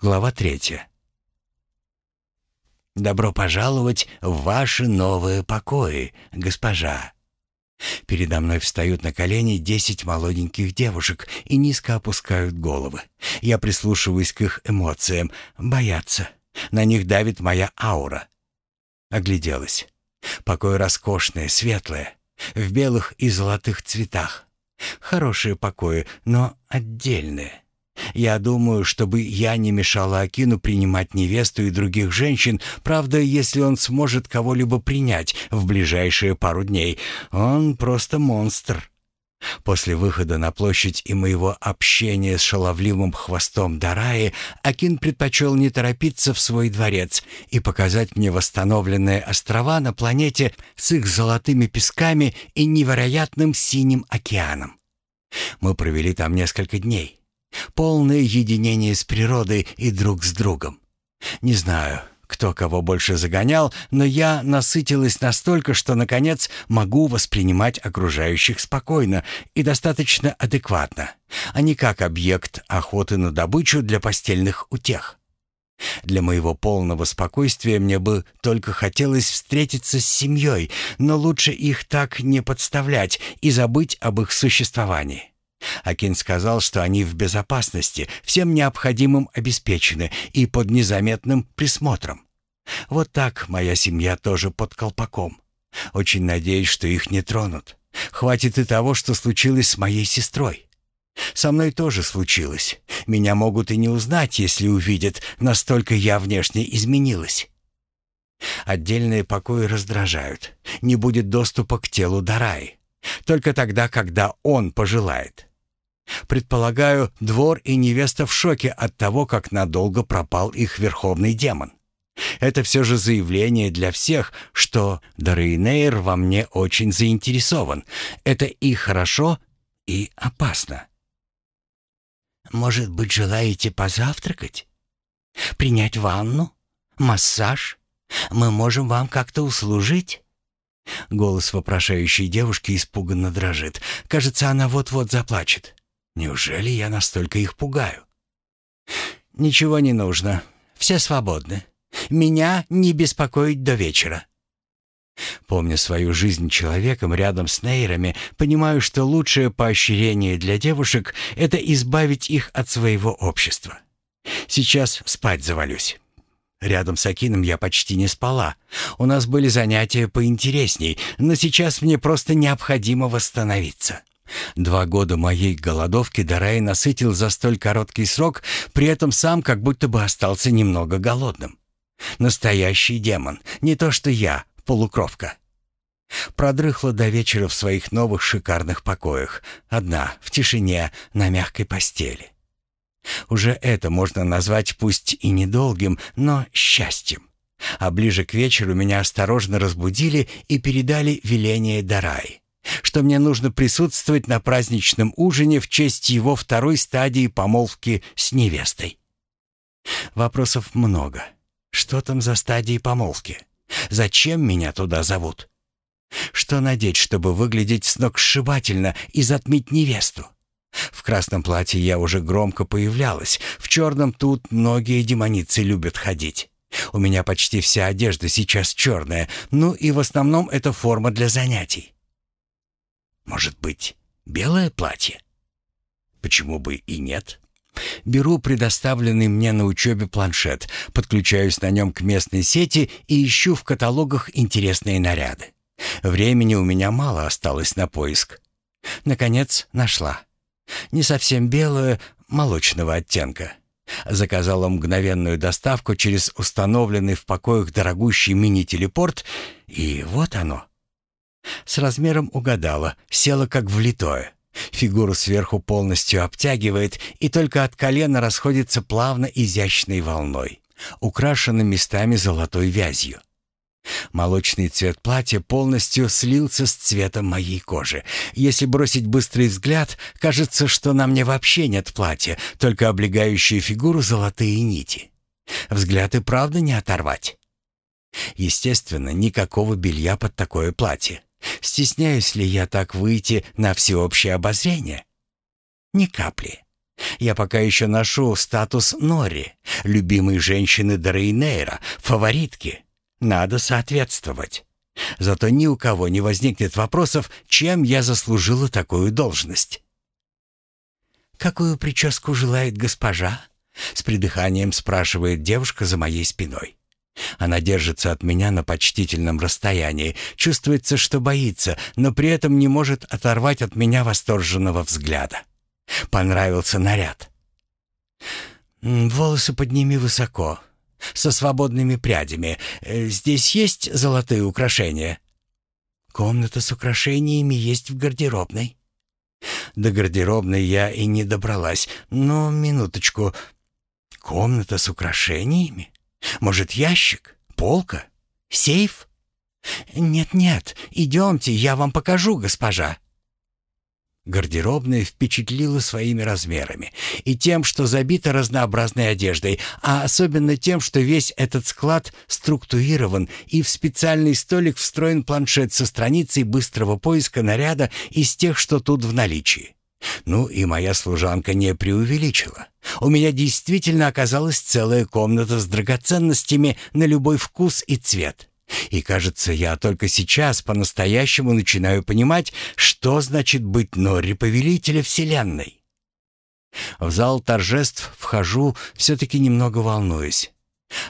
Глава третья. «Добро пожаловать в ваши новые покои, госпожа!» Передо мной встают на колени десять молоденьких девушек и низко опускают головы. Я прислушиваюсь к их эмоциям. Боятся. На них давит моя аура. Огляделась. Покой роскошное, светлое, в белых и золотых цветах. Хорошие покои, но отдельные. Я думаю, чтобы я не мешала Акину принимать невесту и других женщин, правда, если он сможет кого-либо принять в ближайшие пару дней. Он просто монстр. После выхода на площадь и моего общения с шаловливым хвостом Дараи, Акин предпочел не торопиться в свой дворец и показать мне восстановленные острова на планете с их золотыми песками и невероятным синим океаном. Мы провели там несколько дней. Полное единение с природой и друг с другом. Не знаю, кто кого больше загонял, но я насытилась настолько, что, наконец, могу воспринимать окружающих спокойно и достаточно адекватно, а не как объект охоты на добычу для постельных утех. Для моего полного спокойствия мне бы только хотелось встретиться с семьей, но лучше их так не подставлять и забыть об их существовании. Акин сказал, что они в безопасности, всем необходимым обеспечены и под незаметным присмотром. Вот так моя семья тоже под колпаком. Очень надеюсь, что их не тронут. Хватит и того, что случилось с моей сестрой. Со мной тоже случилось. Меня могут и не узнать, если увидят, настолько я внешне изменилась. Отдельные покои раздражают. Не будет доступа к телу Дараи. Только тогда, когда он пожелает. Предполагаю, двор и невеста в шоке от того, как надолго пропал их верховный демон. Это все же заявление для всех, что Дарейнейр во мне очень заинтересован. Это и хорошо, и опасно. «Может быть, желаете позавтракать? Принять ванну? Массаж? Мы можем вам как-то услужить?» Голос вопрошающей девушки испуганно дрожит. Кажется, она вот-вот заплачет. Неужели я настолько их пугаю? Ничего не нужно. Все свободны. Меня не беспокоить до вечера. Помня свою жизнь человеком рядом с нейрами, понимаю, что лучшее поощрение для девушек — это избавить их от своего общества. Сейчас спать завалюсь. Рядом с Акином я почти не спала. У нас были занятия поинтересней, но сейчас мне просто необходимо восстановиться. Два года моей голодовки Дарай насытил за столь короткий срок, при этом сам как будто бы остался немного голодным. Настоящий демон, не то что я, полукровка. Продрыхла до вечера в своих новых шикарных покоях, одна, в тишине, на мягкой постели. Уже это можно назвать пусть и недолгим, но счастьем. А ближе к вечеру меня осторожно разбудили и передали веление Дарай что мне нужно присутствовать на праздничном ужине в честь его второй стадии помолвки с невестой. Вопросов много. Что там за стадии помолвки? Зачем меня туда зовут? Что надеть, чтобы выглядеть сногсшибательно и затмить невесту? В красном платье я уже громко появлялась, в черном тут многие демоницы любят ходить. У меня почти вся одежда сейчас черная, ну и в основном это форма для занятий. Может быть, белое платье? Почему бы и нет? Беру предоставленный мне на учебе планшет, подключаюсь на нем к местной сети и ищу в каталогах интересные наряды. Времени у меня мало осталось на поиск. Наконец, нашла. Не совсем белое, молочного оттенка. Заказала мгновенную доставку через установленный в покоях дорогущий мини-телепорт, и вот оно. С размером угадала, села как влитое. Фигуру сверху полностью обтягивает и только от колена расходится плавно изящной волной, украшена местами золотой вязью. Молочный цвет платья полностью слился с цветом моей кожи. Если бросить быстрый взгляд, кажется, что на мне вообще нет платья, только облегающие фигуру золотые нити. Взгляд и правда не оторвать. Естественно, никакого белья под такое платье. Стесняюсь ли я так выйти на всеобщее обозрение? Ни капли. Я пока еще ношу статус Нори, любимой женщины Дрейнейра, фаворитки. Надо соответствовать. Зато ни у кого не возникнет вопросов, чем я заслужила такую должность. «Какую прическу желает госпожа?» — с придыханием спрашивает девушка за моей спиной. Она держится от меня на почтительном расстоянии, чувствуется, что боится, но при этом не может оторвать от меня восторженного взгляда. Понравился наряд. «Волосы подними высоко, со свободными прядями. Э, здесь есть золотые украшения?» «Комната с украшениями есть в гардеробной». До гардеробной я и не добралась, но минуточку. Комната с украшениями? Может, ящик? Полка? Сейф? Нет-нет, идемте, я вам покажу, госпожа. Гардеробная впечатлила своими размерами и тем, что забита разнообразной одеждой, а особенно тем, что весь этот склад структурирован и в специальный столик встроен планшет со страницей быстрого поиска наряда из тех, что тут в наличии. Ну и моя служанка не преувеличила. У меня действительно оказалась целая комната с драгоценностями на любой вкус и цвет. И кажется, я только сейчас по-настоящему начинаю понимать, что значит быть Нори повелителя Вселенной. В зал торжеств вхожу, все-таки немного волнуюсь.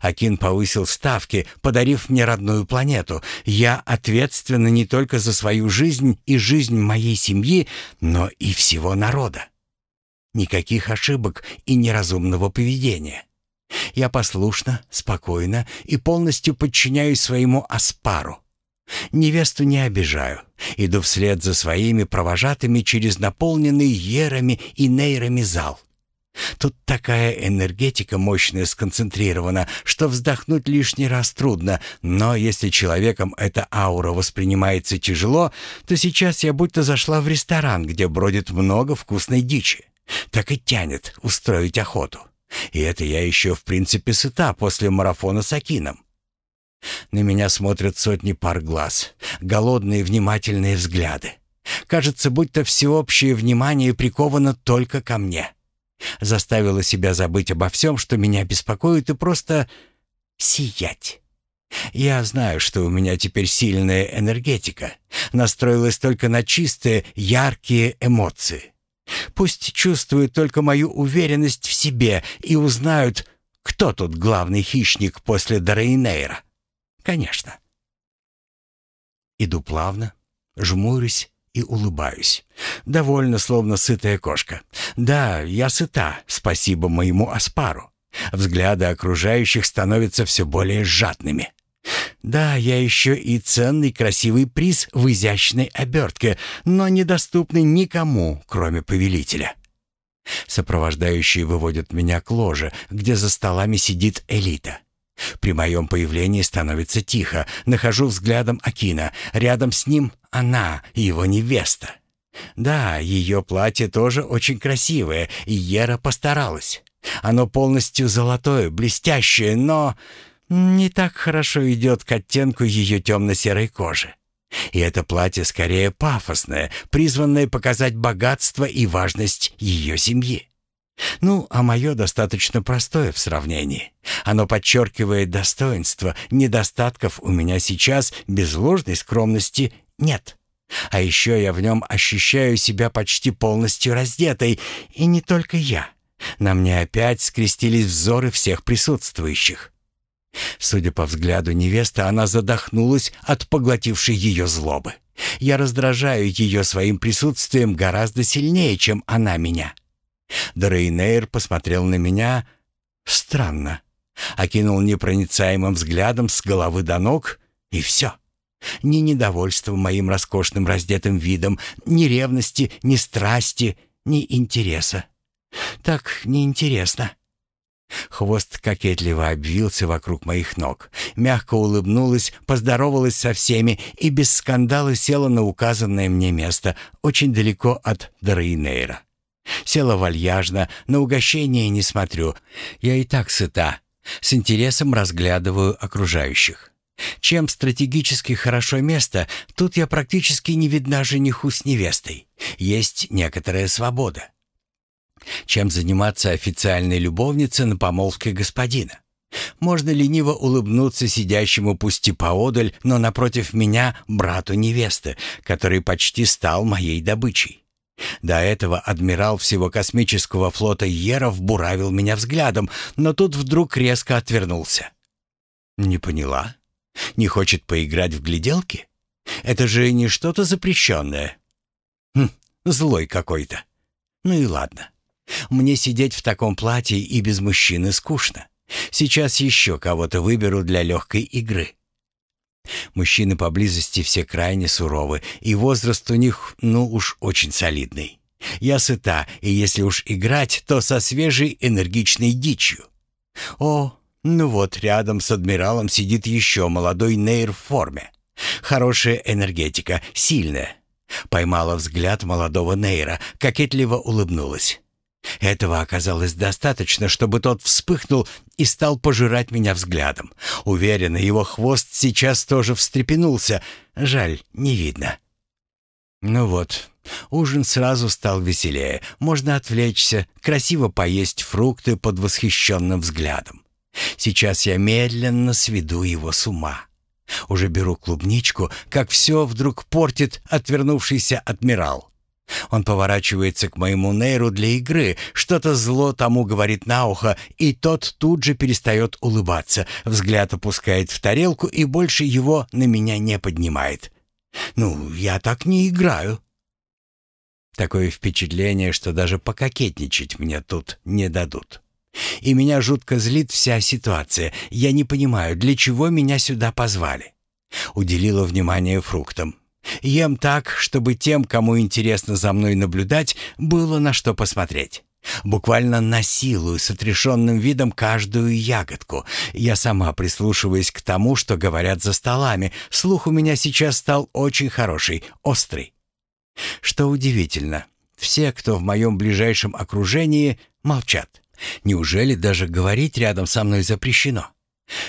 Акин повысил ставки, подарив мне родную планету. Я ответственна не только за свою жизнь и жизнь моей семьи, но и всего народа. Никаких ошибок и неразумного поведения. Я послушна, спокойна и полностью подчиняюсь своему аспару. Невесту не обижаю. Иду вслед за своими провожатыми через наполненный ерами и нейрами зал. Тут такая энергетика мощная сконцентрирована, что вздохнуть лишний раз трудно, но если человеком эта аура воспринимается тяжело, то сейчас я будто зашла в ресторан, где бродит много вкусной дичи. Так и тянет устроить охоту. И это я еще в принципе сыта после марафона с Акином. На меня смотрят сотни пар глаз, голодные внимательные взгляды. Кажется, будто всеобщее внимание приковано только ко мне. Заставила себя забыть обо всем, что меня беспокоит, и просто сиять. Я знаю, что у меня теперь сильная энергетика, настроилась только на чистые, яркие эмоции. Пусть чувствуют только мою уверенность в себе и узнают, кто тут главный хищник после Дорейнейра. Конечно. Иду плавно, жмурюсь и улыбаюсь. Довольно, словно сытая кошка. Да, я сыта, спасибо моему Аспару. Взгляды окружающих становятся все более жадными. Да, я еще и ценный красивый приз в изящной обертке, но недоступный никому, кроме повелителя. Сопровождающие выводят меня к ложе, где за столами сидит элита. При моем появлении становится тихо. Нахожу взглядом Акина. Рядом с ним она, его невеста. Да, ее платье тоже очень красивое, и Ера постаралась. Оно полностью золотое, блестящее, но не так хорошо идет к оттенку ее темно-серой кожи. И это платье скорее пафосное, призванное показать богатство и важность ее семьи. Ну, а мое достаточно простое в сравнении. Оно подчеркивает достоинство, недостатков у меня сейчас без ложной скромности нет. А еще я в нем ощущаю себя почти полностью раздетой, и не только я. На мне опять скрестились взоры всех присутствующих. Судя по взгляду невесты, она задохнулась от поглотившей ее злобы. Я раздражаю ее своим присутствием гораздо сильнее, чем она меня. Дрейнейр посмотрел на меня странно, окинул непроницаемым взглядом с головы до ног, и все. Ни недовольства моим роскошным раздетым видом, ни ревности, ни страсти, ни интереса. Так неинтересно. Хвост кокетливо обвился вокруг моих ног, мягко улыбнулась, поздоровалась со всеми и без скандала села на указанное мне место, очень далеко от Дрейнейра. Села вальяжно, на угощение не смотрю. Я и так сыта. С интересом разглядываю окружающих. Чем стратегически хорошо место, тут я практически не видна жениху с невестой. Есть некоторая свобода. Чем заниматься официальной любовнице на помолвке господина. Можно лениво улыбнуться сидящему пусть и поодаль, но напротив меня брату невесты, который почти стал моей добычей. До этого адмирал всего космического флота Еров буравил меня взглядом, но тут вдруг резко отвернулся. «Не поняла? Не хочет поиграть в гляделки? Это же не что-то запрещенное. Хм, злой какой-то. Ну и ладно. Мне сидеть в таком платье и без мужчины скучно. Сейчас еще кого-то выберу для легкой игры. Мужчины поблизости все крайне суровы, и возраст у них, ну уж очень солидный. Я сыта, и если уж играть, то со свежей энергичной дичью. О, ну вот, рядом с адмиралом сидит еще молодой Нейр в форме. Хорошая энергетика, сильная. Поймала взгляд молодого Нейра, кокетливо улыбнулась. Этого оказалось достаточно, чтобы тот вспыхнул и стал пожирать меня взглядом. Уверена, его хвост сейчас тоже встрепенулся. Жаль, не видно. Ну вот, ужин сразу стал веселее. Можно отвлечься, красиво поесть фрукты под восхищенным взглядом. Сейчас я медленно сведу его с ума. Уже беру клубничку, как все вдруг портит отвернувшийся адмирал. Он поворачивается к моему нейру для игры, что-то зло тому говорит на ухо, и тот тут же перестает улыбаться, взгляд опускает в тарелку и больше его на меня не поднимает. «Ну, я так не играю». Такое впечатление, что даже пококетничать мне тут не дадут. И меня жутко злит вся ситуация. Я не понимаю, для чего меня сюда позвали. Уделила внимание фруктам. Ем так, чтобы тем, кому интересно за мной наблюдать, было на что посмотреть. Буквально насилую с отрешенным видом каждую ягодку. Я сама прислушиваюсь к тому, что говорят за столами. Слух у меня сейчас стал очень хороший, острый. Что удивительно, все, кто в моем ближайшем окружении, молчат. Неужели даже говорить рядом со мной запрещено?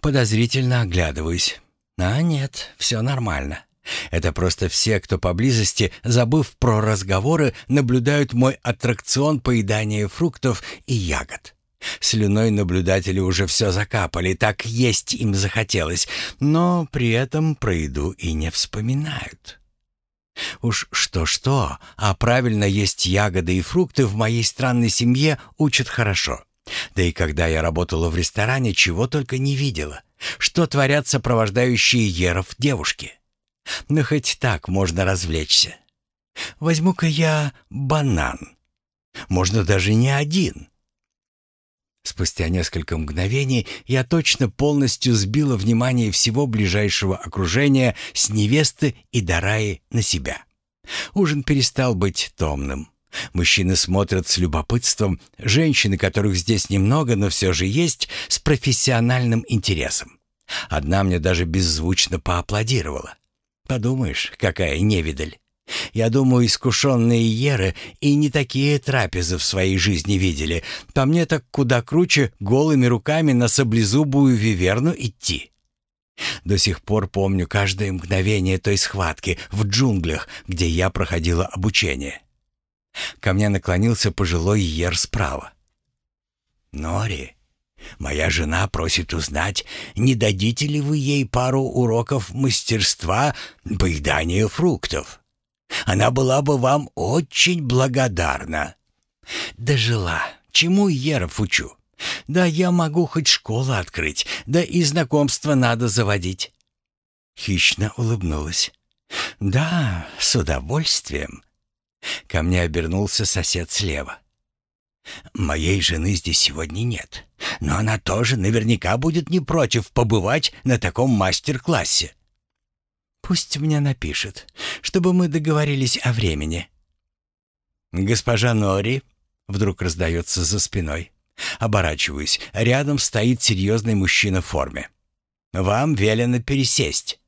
Подозрительно оглядываюсь. А нет, все нормально. Это просто все, кто поблизости, забыв про разговоры, наблюдают мой аттракцион поедания фруктов и ягод. Слюной наблюдатели уже все закапали, так есть им захотелось, но при этом про еду и не вспоминают. Уж что-что, а правильно есть ягоды и фрукты в моей странной семье учат хорошо. Да и когда я работала в ресторане, чего только не видела. Что творят сопровождающие Еров девушки. Но хоть так можно развлечься. Возьму-ка я банан. Можно даже не один. Спустя несколько мгновений я точно полностью сбила внимание всего ближайшего окружения с невесты и Дараи на себя. Ужин перестал быть томным. Мужчины смотрят с любопытством, женщины, которых здесь немного, но все же есть, с профессиональным интересом. Одна мне даже беззвучно поаплодировала. Подумаешь, какая невидаль. Я думаю, искушенные еры и не такие трапезы в своей жизни видели. По мне так куда круче голыми руками на саблезубую виверну идти. До сих пор помню каждое мгновение той схватки в джунглях, где я проходила обучение. Ко мне наклонился пожилой ер справа. «Нори, Моя жена просит узнать, не дадите ли вы ей пару уроков мастерства поедания фруктов. Она была бы вам очень благодарна. Дожила. Чему Еров учу? Да я могу хоть школу открыть, да и знакомство надо заводить. Хищно улыбнулась. Да, с удовольствием. Ко мне обернулся сосед слева. Моей жены здесь сегодня нет, но она тоже наверняка будет не против побывать на таком мастер-классе. Пусть мне напишет, чтобы мы договорились о времени. Госпожа Нори вдруг раздается за спиной. Оборачиваюсь. Рядом стоит серьезный мужчина в форме. Вам велено пересесть.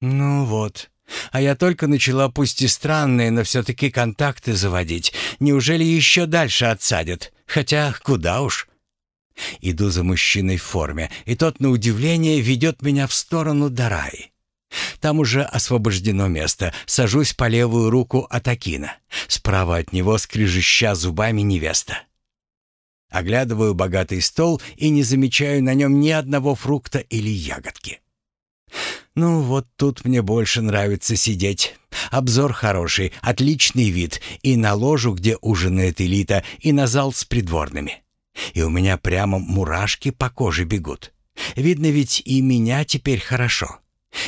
Ну вот, а я только начала, пусть и странные, но все-таки контакты заводить. Неужели еще дальше отсадят? Хотя куда уж. Иду за мужчиной в форме, и тот, на удивление, ведет меня в сторону Дараи. Там уже освобождено место. Сажусь по левую руку от Акина. Справа от него скрежеща зубами невеста. Оглядываю богатый стол и не замечаю на нем ни одного фрукта или ягодки. Ну, вот тут мне больше нравится сидеть. Обзор хороший, отличный вид и на ложу, где ужинает элита, и на зал с придворными. И у меня прямо мурашки по коже бегут. Видно ведь и меня теперь хорошо.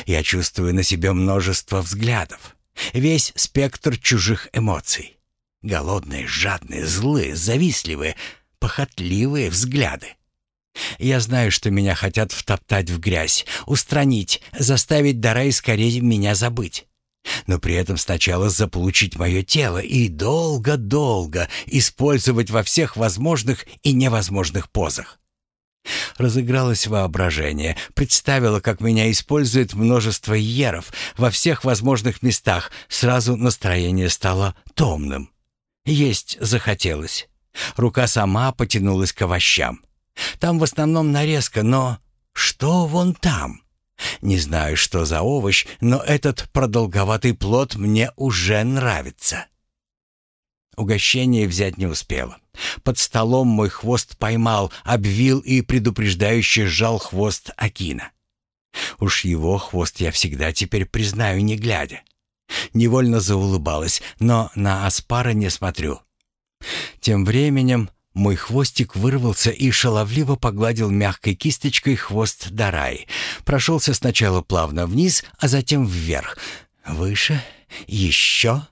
Я чувствую на себе множество взглядов. Весь спектр чужих эмоций. Голодные, жадные, злые, завистливые, похотливые взгляды. Я знаю, что меня хотят втоптать в грязь, устранить, заставить Дарай скорее меня забыть. Но при этом сначала заполучить мое тело и долго-долго использовать во всех возможных и невозможных позах. Разыгралось воображение, представило, как меня использует множество еров во всех возможных местах, сразу настроение стало томным. Есть захотелось. Рука сама потянулась к овощам. Там в основном нарезка, но что вон там? Не знаю, что за овощ, но этот продолговатый плод мне уже нравится. Угощение взять не успела. Под столом мой хвост поймал, обвил и предупреждающе сжал хвост Акина. Уж его хвост я всегда теперь признаю, не глядя. Невольно заулыбалась, но на Аспара не смотрю. Тем временем мой хвостик вырвался и шаловливо погладил мягкой кисточкой хвост Дарай. Прошелся сначала плавно вниз, а затем вверх. Выше, еще.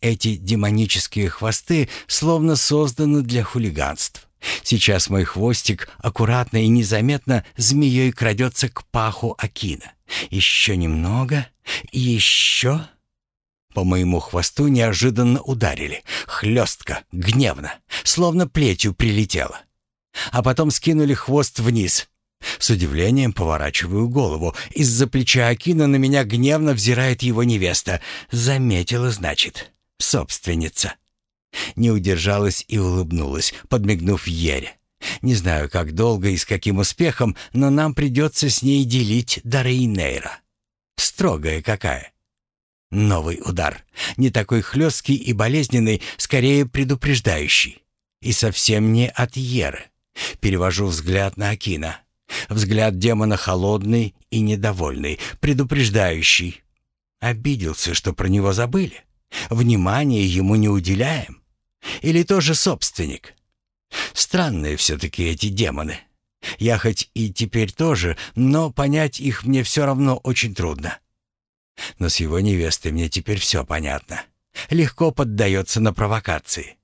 Эти демонические хвосты словно созданы для хулиганств. Сейчас мой хвостик аккуратно и незаметно змеей крадется к паху Акина. Еще немного, еще... По моему хвосту неожиданно ударили. Хлестко, гневно, словно плетью прилетело. А потом скинули хвост вниз. С удивлением поворачиваю голову. Из-за плеча Акина на меня гневно взирает его невеста. Заметила, значит, собственница. Не удержалась и улыбнулась, подмигнув Ере. Не знаю, как долго и с каким успехом, но нам придется с ней делить Дарейнейра. Строгая какая. Новый удар. Не такой хлесткий и болезненный, скорее предупреждающий. И совсем не от Еры. Перевожу взгляд на Акина. Взгляд демона холодный и недовольный, предупреждающий. Обиделся, что про него забыли. Внимания ему не уделяем. Или тоже собственник. Странные все-таки эти демоны. Я хоть и теперь тоже, но понять их мне все равно очень трудно. Но с его невестой мне теперь все понятно. Легко поддается на провокации.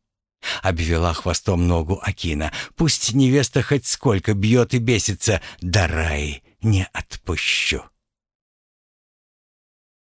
Обвела хвостом ногу Акина. Пусть невеста хоть сколько бьет и бесится, да рай не отпущу.